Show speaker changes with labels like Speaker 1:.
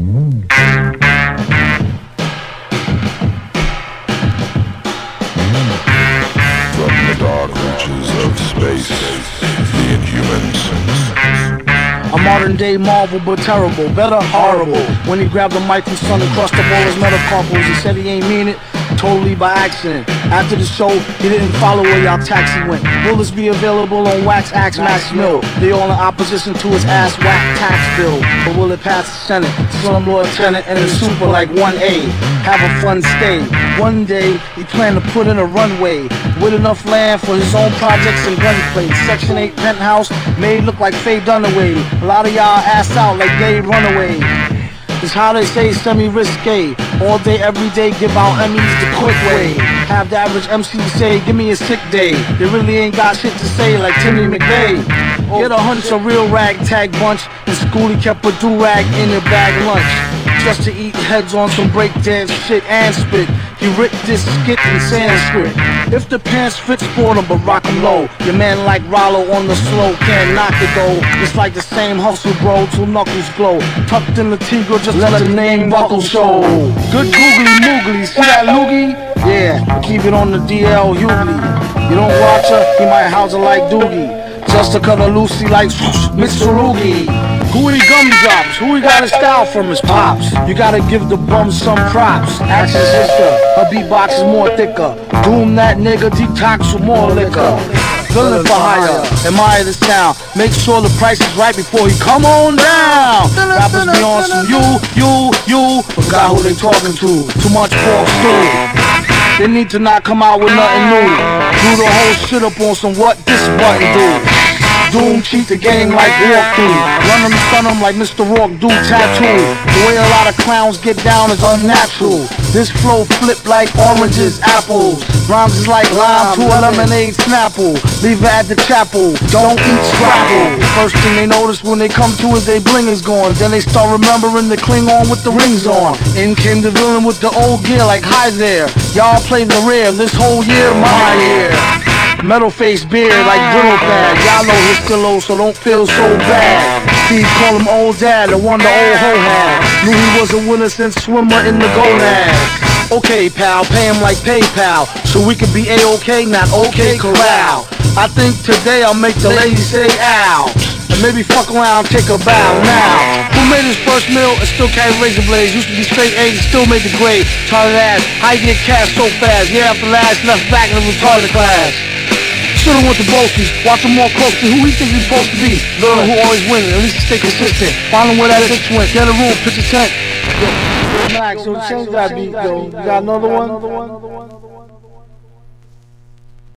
Speaker 1: From the dark reaches of space, the Inhumans.
Speaker 2: A modern day marvel, but terrible, better horrible. When he grabbed the mic from Son and crushed up all his metacarpals, he said he ain't mean it, totally by accident. After the show, he didn't follow where y'all taxi went. Will this be available on Wax Axe Max Mill? They all in opposition to his ass whack tax bill. But will it pass the Senate? Slumlord Tenant and the super like 1A. Have a fun stay. One day, he planned to put in a runway with enough land for his own projects and gunplay. Section 8 penthouse made look like Faye Dunaway. A lot of y'all ass out like Dave Runaway. It's how they say semi-risque. All day, every day, give out Emmys the quick way. Have the average MC say, give me a sick day. They really ain't got shit to say like Timmy McVeigh. Get a hunch, a real ragtag bunch. In school, he kept a do-rag in a bag lunch. Just to eat heads on some breakdance shit and spit. He ripped this skit in Sanskrit. If the pants fit, sport 'em, but rock 'em low. Your man like Rollo on the slow, can't knock it though. It's like the same hustle, bro, till knuckles glow. Tucked in the Tigre, just let the name buckle show. Good googly moogly, see that loogie? Yeah, keep it on the DL Hughley. You don't watch her, he might house her like Doogie. Just to her loosey like Mr. Rugi. Who he gumdrops? Who he got his style from his pops? You gotta give the bum some props. Ask his sister, her beatbox is more thicker. Doom that nigga, detox with more liquor. Villain for hire, admire the sound. Make sure the price is right before he come on down. Rappers be on some you, you, you. Forgot who they talking to. Too much pork stew. They need to not come out with nothing new. Do the whole shit up on some what this button do. Doom cheat the game like walkthrough. Run them, stun them like Mr. Roarke do tattoo. The way a lot of clowns get down is unnatural. This flow flip like oranges, apples. Rhymes is like lime to a lemonade snapple. Leave it at the chapel. Don't eat scrapple. First thing they notice when they come to is they bling is gone. Then they start remembering the Klingon with the rings on. In came the villain with the old gear like hi there. Y'all play the rear this whole year, my year. Metal face beard like brittle bag. Y'all know his still old, so don't feel so bad. Steve call him old dad, the one the old ho had. Knew he was a winner since swimmer in the gonads. Okay, pal, pay him like PayPal, so we can be a-okay, not okay corral. I think today I'll make the lady say ow. And maybe fuck around, take a bow now. Who made his first meal and still carry razor blades? Used to be straight A's, still made the grade. Retarded ass, how you get cash so fast? Yeah, after last, left back in the retarded class. Should've went to Bolsie's, watch him more closely. Who he think he's supposed to be? Learn who always wins, at least stay consistent. Find him where that bitch went, get a room, pitch a tent. Yo, Max, so change that beat, though. You got another one?